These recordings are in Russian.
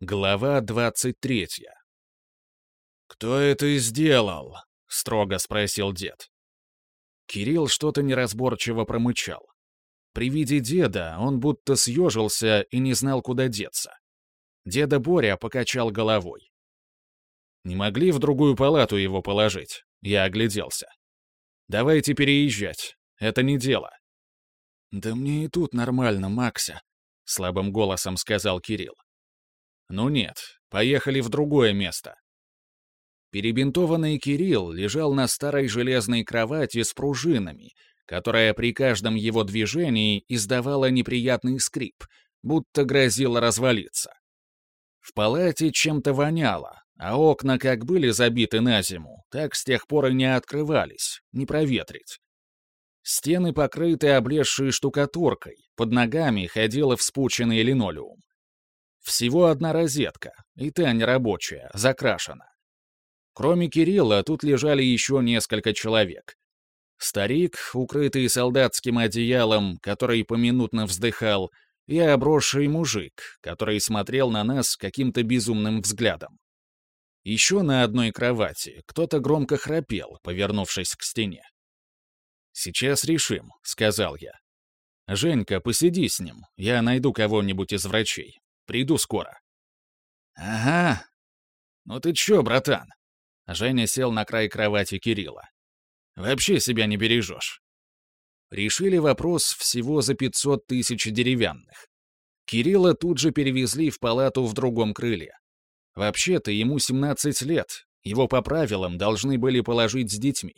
Глава двадцать третья. «Кто это сделал?» — строго спросил дед. Кирилл что-то неразборчиво промычал. При виде деда он будто съежился и не знал, куда деться. Деда Боря покачал головой. «Не могли в другую палату его положить?» Я огляделся. «Давайте переезжать. Это не дело». «Да мне и тут нормально, Макся», — слабым голосом сказал Кирилл. Ну нет, поехали в другое место. Перебинтованный Кирилл лежал на старой железной кровати с пружинами, которая при каждом его движении издавала неприятный скрип, будто грозила развалиться. В палате чем-то воняло, а окна как были забиты на зиму, так с тех пор и не открывались, не проветрить. Стены покрыты облезшей штукатуркой, под ногами ходила вспученный линолеум. Всего одна розетка, и та нерабочая, закрашена. Кроме Кирилла, тут лежали еще несколько человек. Старик, укрытый солдатским одеялом, который поминутно вздыхал, и обросший мужик, который смотрел на нас каким-то безумным взглядом. Еще на одной кровати кто-то громко храпел, повернувшись к стене. «Сейчас решим», — сказал я. «Женька, посиди с ним, я найду кого-нибудь из врачей. Приду скоро». «Ага. Ну ты чё, братан?» Женя сел на край кровати Кирилла. «Вообще себя не бережешь». Решили вопрос всего за 500 тысяч деревянных. Кирилла тут же перевезли в палату в другом крыле. Вообще-то ему 17 лет, его по правилам должны были положить с детьми.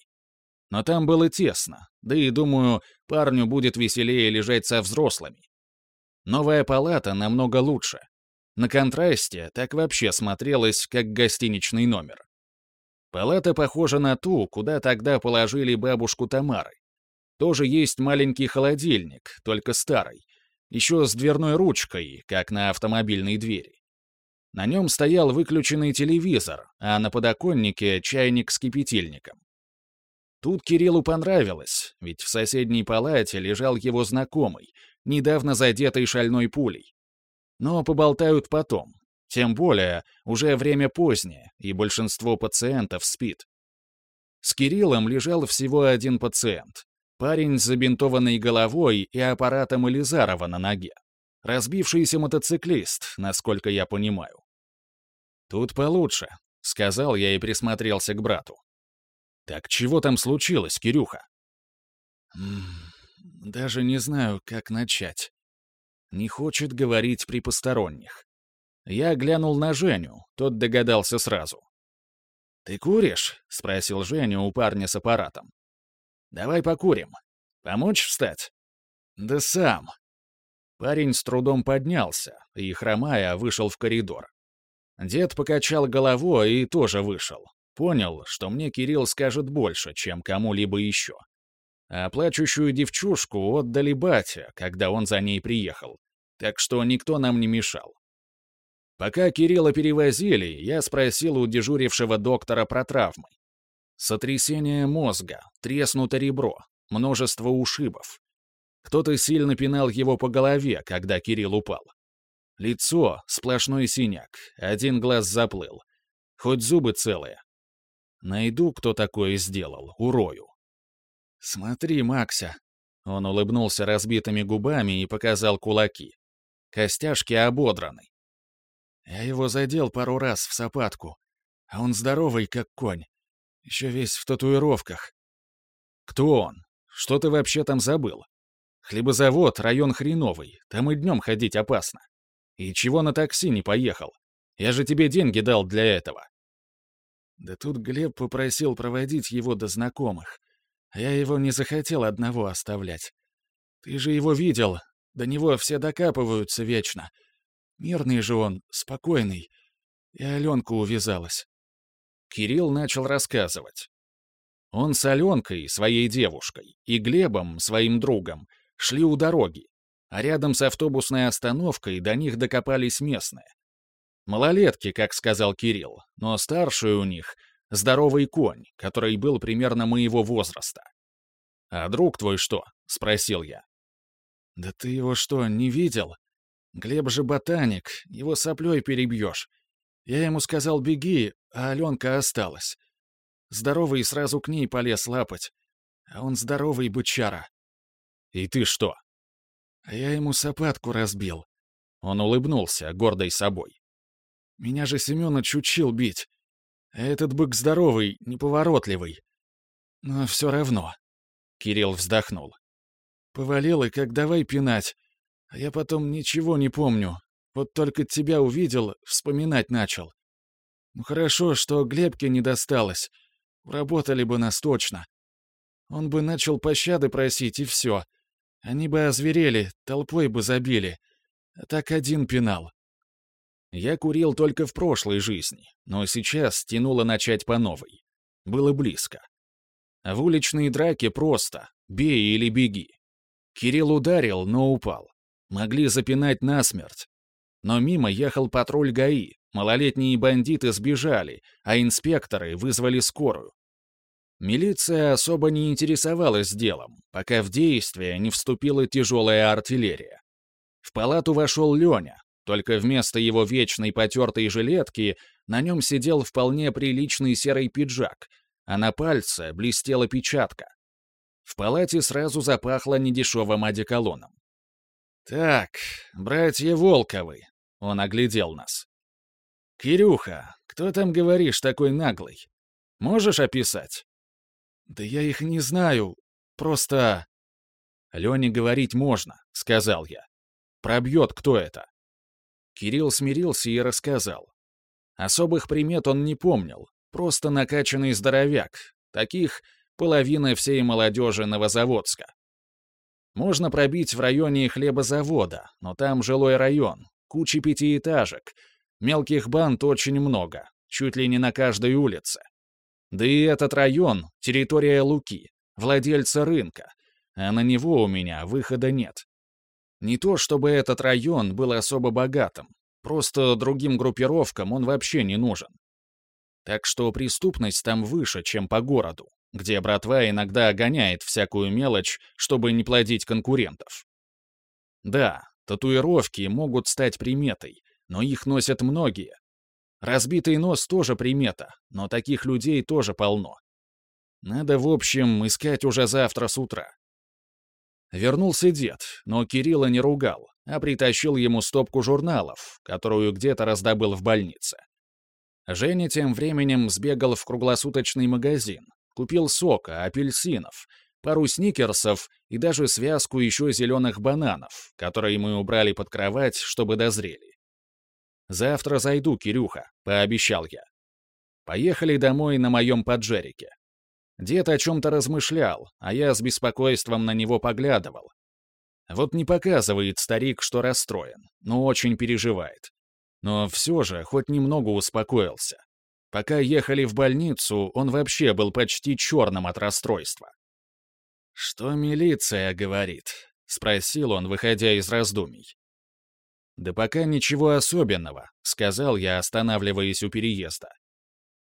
Но там было тесно, да и, думаю, парню будет веселее лежать со взрослыми. Новая палата намного лучше. На контрасте так вообще смотрелась, как гостиничный номер. Палата похожа на ту, куда тогда положили бабушку Тамары. Тоже есть маленький холодильник, только старый. Еще с дверной ручкой, как на автомобильной двери. На нем стоял выключенный телевизор, а на подоконнике чайник с кипятильником. Тут Кириллу понравилось, ведь в соседней палате лежал его знакомый, недавно задетый шальной пулей. Но поболтают потом. Тем более, уже время позднее, и большинство пациентов спит. С Кириллом лежал всего один пациент. Парень с забинтованной головой и аппаратом Элизарова на ноге. Разбившийся мотоциклист, насколько я понимаю. «Тут получше», — сказал я и присмотрелся к брату. «Так чего там случилось, Кирюха?» Даже не знаю, как начать. Не хочет говорить при посторонних. Я глянул на Женю, тот догадался сразу. «Ты куришь?» — спросил Женя у парня с аппаратом. «Давай покурим. Помочь встать?» «Да сам». Парень с трудом поднялся и, хромая, вышел в коридор. Дед покачал головой и тоже вышел. Понял, что мне Кирилл скажет больше, чем кому-либо еще а плачущую девчушку отдали батя, когда он за ней приехал, так что никто нам не мешал. Пока Кирилла перевозили, я спросил у дежурившего доктора про травмы. Сотрясение мозга, треснуто ребро, множество ушибов. Кто-то сильно пинал его по голове, когда Кирилл упал. Лицо — сплошной синяк, один глаз заплыл. Хоть зубы целые. Найду, кто такое сделал, урою. «Смотри, Макся!» Он улыбнулся разбитыми губами и показал кулаки. Костяшки ободраны. Я его задел пару раз в сапатку, а он здоровый, как конь. Еще весь в татуировках. Кто он? Что ты вообще там забыл? Хлебозавод — район хреновый, там и днем ходить опасно. И чего на такси не поехал? Я же тебе деньги дал для этого. Да тут Глеб попросил проводить его до знакомых. Я его не захотел одного оставлять. Ты же его видел, до него все докапываются вечно. Мирный же он, спокойный. И Аленка увязалась. Кирилл начал рассказывать. Он с Аленкой, своей девушкой, и Глебом, своим другом, шли у дороги, а рядом с автобусной остановкой до них докопались местные. Малолетки, как сказал Кирилл, но старшие у них Здоровый конь, который был примерно моего возраста. «А друг твой что?» — спросил я. «Да ты его что, не видел? Глеб же ботаник, его соплей перебьешь. Я ему сказал «беги», а Аленка осталась. Здоровый сразу к ней полез лапать. А он здоровый бычара. «И ты что?» А я ему сапатку разбил. Он улыбнулся, гордой собой. Меня же Семёныч учил бить. Этот бык здоровый, неповоротливый. Но все равно. Кирилл вздохнул. Повалил и как давай пинать. А я потом ничего не помню. Вот только тебя увидел, вспоминать начал. Ну хорошо, что Глебке не досталось. Работали бы нас точно. Он бы начал пощады просить, и все. Они бы озверели, толпой бы забили. А так один пинал. Я курил только в прошлой жизни, но сейчас тянуло начать по новой. Было близко. В уличной драке просто «бей или беги». Кирилл ударил, но упал. Могли запинать насмерть. Но мимо ехал патруль ГАИ, малолетние бандиты сбежали, а инспекторы вызвали скорую. Милиция особо не интересовалась делом, пока в действие не вступила тяжелая артиллерия. В палату вошел Леня, только вместо его вечной потертой жилетки на нем сидел вполне приличный серый пиджак, а на пальце блестела печатка. В палате сразу запахло недешевым одеколоном. «Так, братья Волковы», — он оглядел нас. «Кирюха, кто там, говоришь, такой наглый? Можешь описать?» «Да я их не знаю. Просто...» «Лене говорить можно», — сказал я. «Пробьет, кто это». Кирилл смирился и рассказал. Особых примет он не помнил, просто накачанный здоровяк. Таких половина всей молодежи Новозаводска. Можно пробить в районе хлебозавода, но там жилой район, куча пятиэтажек. Мелких банд очень много, чуть ли не на каждой улице. Да и этот район — территория Луки, владельца рынка, а на него у меня выхода нет. Не то чтобы этот район был особо богатым, просто другим группировкам он вообще не нужен. Так что преступность там выше, чем по городу, где братва иногда гоняет всякую мелочь, чтобы не плодить конкурентов. Да, татуировки могут стать приметой, но их носят многие. Разбитый нос тоже примета, но таких людей тоже полно. Надо, в общем, искать уже завтра с утра. Вернулся дед, но Кирилла не ругал, а притащил ему стопку журналов, которую где-то раздобыл в больнице. Женя тем временем сбегал в круглосуточный магазин, купил сока, апельсинов, пару сникерсов и даже связку еще зеленых бананов, которые мы убрали под кровать, чтобы дозрели. «Завтра зайду, Кирюха», — пообещал я. Поехали домой на моем поджерике. Дед о чем-то размышлял, а я с беспокойством на него поглядывал. Вот не показывает старик, что расстроен, но очень переживает. Но все же хоть немного успокоился. Пока ехали в больницу, он вообще был почти черным от расстройства. «Что милиция говорит?» — спросил он, выходя из раздумий. «Да пока ничего особенного», — сказал я, останавливаясь у переезда.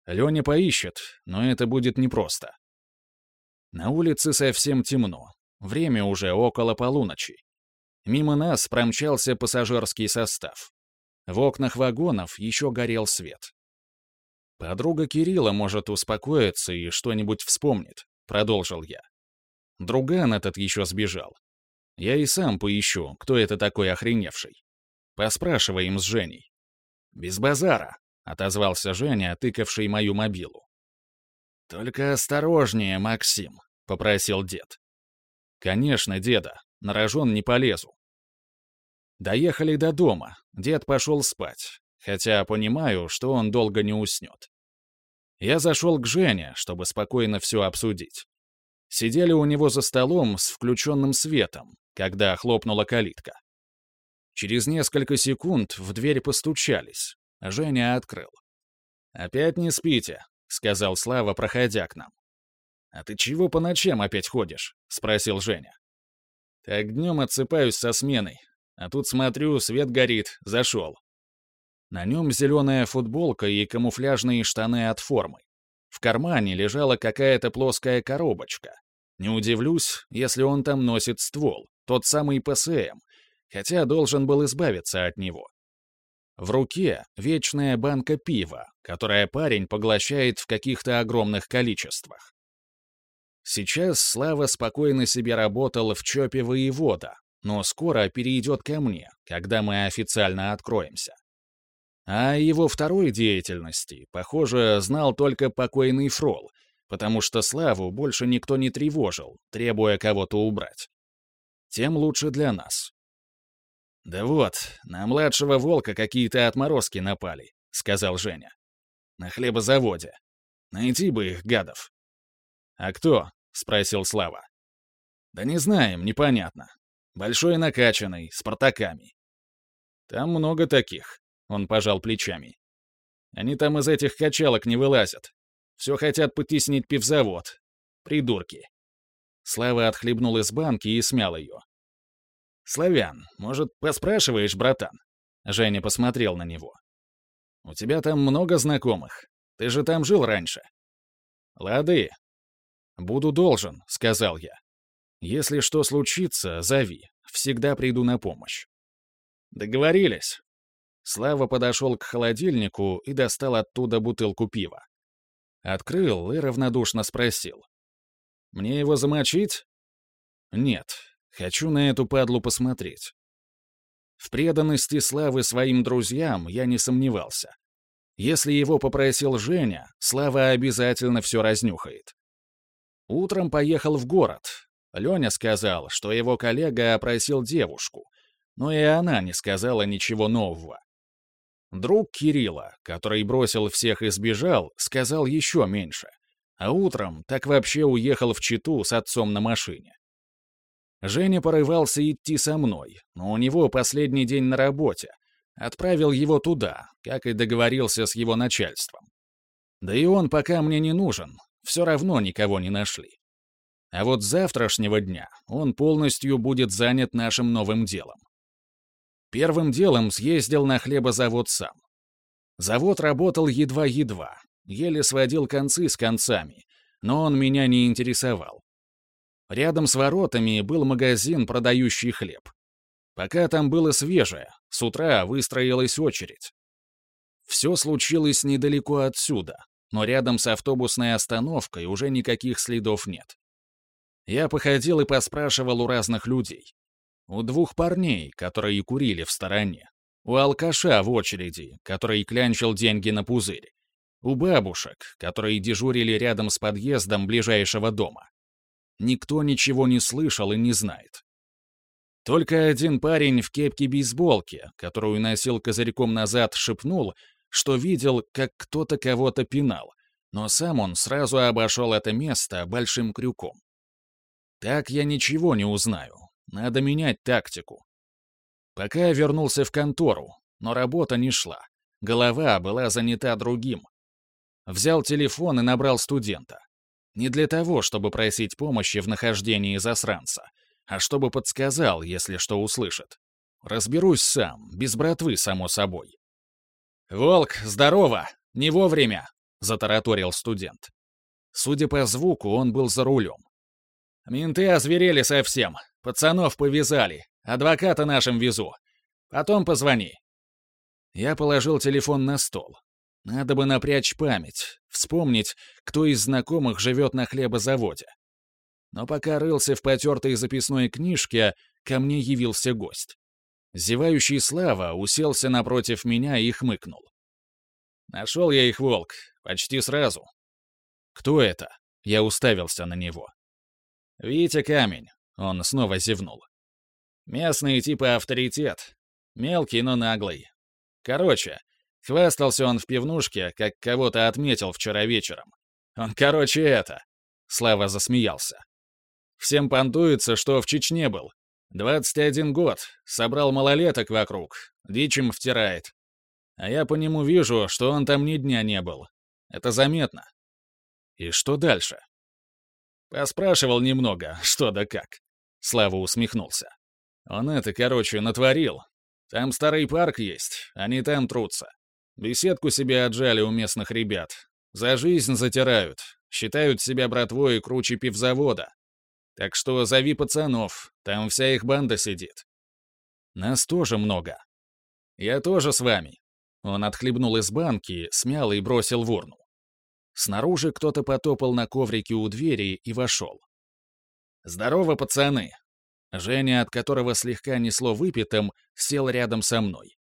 Леня поищет, но это будет непросто. На улице совсем темно. Время уже около полуночи. Мимо нас промчался пассажирский состав. В окнах вагонов еще горел свет. «Подруга Кирилла может успокоиться и что-нибудь вспомнит», — продолжил я. Друган этот еще сбежал. Я и сам поищу, кто это такой охреневший. Поспрашиваем с Женей. «Без базара», — отозвался Женя, тыкавший мою мобилу. «Только осторожнее, Максим», — попросил дед. «Конечно, деда, на рожон не полезу». Доехали до дома, дед пошел спать, хотя понимаю, что он долго не уснет. Я зашел к Жене, чтобы спокойно все обсудить. Сидели у него за столом с включенным светом, когда хлопнула калитка. Через несколько секунд в дверь постучались. Женя открыл. «Опять не спите?» — сказал Слава, проходя к нам. «А ты чего по ночам опять ходишь?» — спросил Женя. «Так днем отсыпаюсь со сменой. А тут смотрю, свет горит, зашел». На нем зеленая футболка и камуфляжные штаны от формы. В кармане лежала какая-то плоская коробочка. Не удивлюсь, если он там носит ствол, тот самый ПСМ, хотя должен был избавиться от него. В руке вечная банка пива, которое парень поглощает в каких-то огромных количествах. Сейчас Слава спокойно себе работал в ЧОПе воевода, но скоро перейдет ко мне, когда мы официально откроемся. А его второй деятельности, похоже, знал только покойный Фрол, потому что Славу больше никто не тревожил, требуя кого-то убрать. Тем лучше для нас. «Да вот, на младшего волка какие-то отморозки напали», — сказал Женя. «На хлебозаводе. Найти бы их, гадов». «А кто?» — спросил Слава. «Да не знаем, непонятно. Большой накачанный, с портаками. Там много таких, он пожал плечами. Они там из этих качалок не вылазят. Все хотят потеснить пивзавод. Придурки. Слава отхлебнул из банки и смял ее. «Славян, может, поспрашиваешь, братан?» Женя посмотрел на него. «У тебя там много знакомых. Ты же там жил раньше». «Лады». «Буду должен», — сказал я. Если что случится, зови. Всегда приду на помощь. Договорились. Слава подошел к холодильнику и достал оттуда бутылку пива. Открыл и равнодушно спросил. «Мне его замочить?» «Нет. Хочу на эту падлу посмотреть». В преданности Славы своим друзьям я не сомневался. Если его попросил Женя, Слава обязательно все разнюхает. Утром поехал в город, Леня сказал, что его коллега опросил девушку, но и она не сказала ничего нового. Друг Кирилла, который бросил всех и сбежал, сказал еще меньше, а утром так вообще уехал в Читу с отцом на машине. Женя порывался идти со мной, но у него последний день на работе. Отправил его туда, как и договорился с его начальством. Да и он пока мне не нужен, все равно никого не нашли. А вот с завтрашнего дня он полностью будет занят нашим новым делом. Первым делом съездил на хлебозавод сам. Завод работал едва-едва, еле сводил концы с концами, но он меня не интересовал. Рядом с воротами был магазин, продающий хлеб. Пока там было свежее, с утра выстроилась очередь. Все случилось недалеко отсюда, но рядом с автобусной остановкой уже никаких следов нет. Я походил и поспрашивал у разных людей. У двух парней, которые курили в стороне. У алкаша в очереди, который клянчил деньги на пузырь. У бабушек, которые дежурили рядом с подъездом ближайшего дома. Никто ничего не слышал и не знает. Только один парень в кепке-бейсболке, которую носил козырьком назад, шепнул, что видел, как кто-то кого-то пинал, но сам он сразу обошел это место большим крюком. Так я ничего не узнаю. Надо менять тактику. Пока я вернулся в контору, но работа не шла. Голова была занята другим. Взял телефон и набрал студента. Не для того, чтобы просить помощи в нахождении засранца, а чтобы подсказал, если что услышит. Разберусь сам, без братвы, само собой. «Волк, здорово! Не вовремя!» — затараторил студент. Судя по звуку, он был за рулем. Менты озверели совсем. Пацанов повязали. Адвоката нашим везу. Потом позвони». Я положил телефон на стол. Надо бы напрячь память, вспомнить, кто из знакомых живет на хлебозаводе. Но пока рылся в потертой записной книжке, ко мне явился гость. Зевающий Слава уселся напротив меня и хмыкнул. Нашел я их, волк, почти сразу. «Кто это?» Я уставился на него. «Витя Камень», — он снова зевнул. «Местный типа авторитет. Мелкий, но наглый. Короче, хвастался он в пивнушке, как кого-то отметил вчера вечером. Он, короче, это...» Слава засмеялся. «Всем понтуется, что в Чечне был. 21 год, собрал малолеток вокруг, дичим втирает. А я по нему вижу, что он там ни дня не был. Это заметно. И что дальше? Поспрашивал немного, что да как. Слава усмехнулся. Он это, короче, натворил. Там старый парк есть, они там трутся. Беседку себе отжали у местных ребят. За жизнь затирают, считают себя братвой и круче пивзавода. Так что зови пацанов, там вся их банда сидит. Нас тоже много. Я тоже с вами. Он отхлебнул из банки, смял и бросил в урну. Снаружи кто-то потопал на коврике у двери и вошел. «Здорово, пацаны!» Женя, от которого слегка несло выпитым, сел рядом со мной.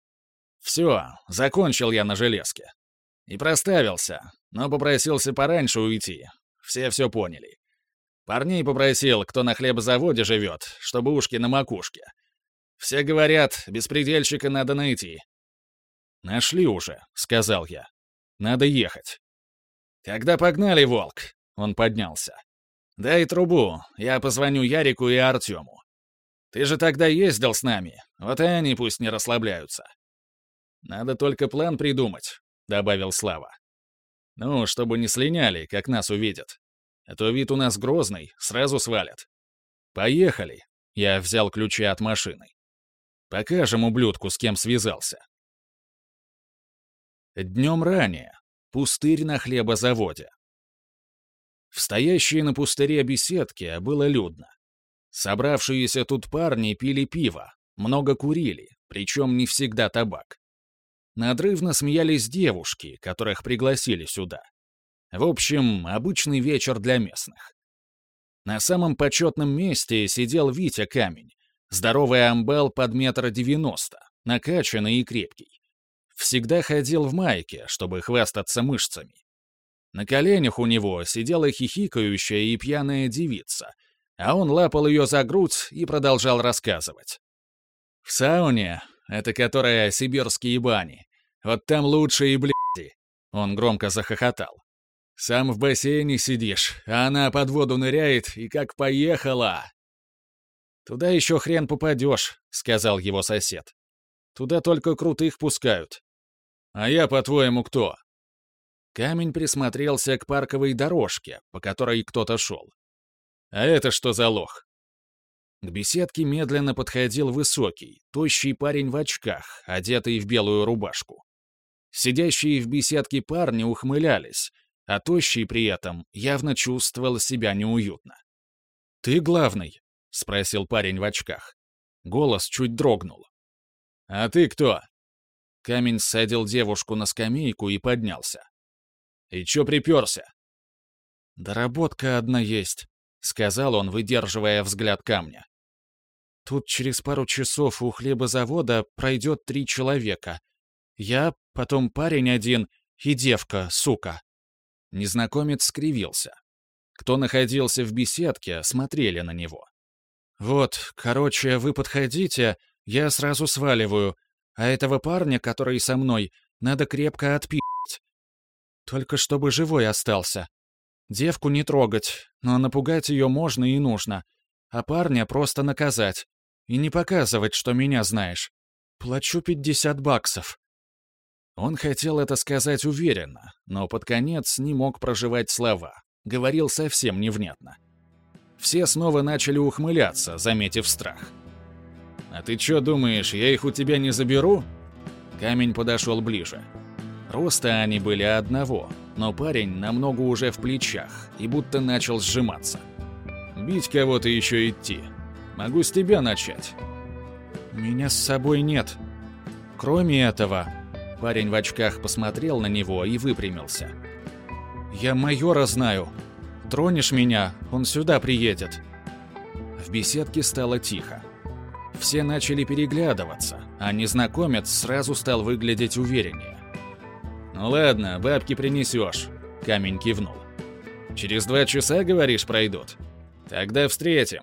«Все, закончил я на железке. И проставился, но попросился пораньше уйти. Все все поняли. Парней попросил, кто на хлебозаводе живет, чтобы ушки на макушке. Все говорят, беспредельщика надо найти. «Нашли уже», — сказал я. «Надо ехать». «Тогда погнали, Волк!» — он поднялся. «Дай трубу, я позвоню Ярику и Артему. Ты же тогда ездил с нами, вот и они пусть не расслабляются». «Надо только план придумать», — добавил Слава. «Ну, чтобы не слиняли, как нас увидят. А то вид у нас грозный, сразу свалят». «Поехали», — я взял ключи от машины. «Покажем ублюдку, с кем связался». Днем ранее. Пустырь на хлебозаводе. В стоящей на пустыре беседке было людно. Собравшиеся тут парни пили пиво, много курили, причем не всегда табак. Надрывно смеялись девушки, которых пригласили сюда. В общем, обычный вечер для местных. На самом почетном месте сидел Витя Камень, здоровый амбал под метр девяносто, накачанный и крепкий всегда ходил в майке, чтобы хвастаться мышцами. На коленях у него сидела хихикающая и пьяная девица, а он лапал ее за грудь и продолжал рассказывать. «В сауне, это которая сибирские бани, вот там лучшие бляди!» Он громко захохотал. «Сам в бассейне сидишь, а она под воду ныряет и как поехала!» «Туда еще хрен попадешь», — сказал его сосед. «Туда только крутых пускают. «А я, по-твоему, кто?» Камень присмотрелся к парковой дорожке, по которой кто-то шел. «А это что за лох?» К беседке медленно подходил высокий, тощий парень в очках, одетый в белую рубашку. Сидящие в беседке парни ухмылялись, а тощий при этом явно чувствовал себя неуютно. «Ты главный?» — спросил парень в очках. Голос чуть дрогнул. «А ты кто?» Камень садил девушку на скамейку и поднялся. «И чё приперся?» «Доработка одна есть», — сказал он, выдерживая взгляд камня. «Тут через пару часов у хлебозавода пройдет три человека. Я, потом парень один и девка, сука». Незнакомец скривился. Кто находился в беседке, смотрели на него. «Вот, короче, вы подходите, я сразу сваливаю, а этого парня, который со мной, надо крепко отпи***ть. Только чтобы живой остался. Девку не трогать, но напугать ее можно и нужно. А парня просто наказать. И не показывать, что меня знаешь. Плачу 50 баксов. Он хотел это сказать уверенно, но под конец не мог проживать слова. Говорил совсем невнятно. Все снова начали ухмыляться, заметив страх. «А ты что думаешь, я их у тебя не заберу?» Камень подошел ближе. Роста они были одного, но парень намного уже в плечах и будто начал сжиматься. «Бить кого-то еще идти. Могу с тебя начать». «Меня с собой нет. Кроме этого...» Парень в очках посмотрел на него и выпрямился. «Я майора знаю. Тронешь меня, он сюда приедет». В беседке стало тихо. Все начали переглядываться, а незнакомец сразу стал выглядеть увереннее. «Ну ладно, бабки принесешь», — камень кивнул. «Через два часа, говоришь, пройдут? Тогда встретим.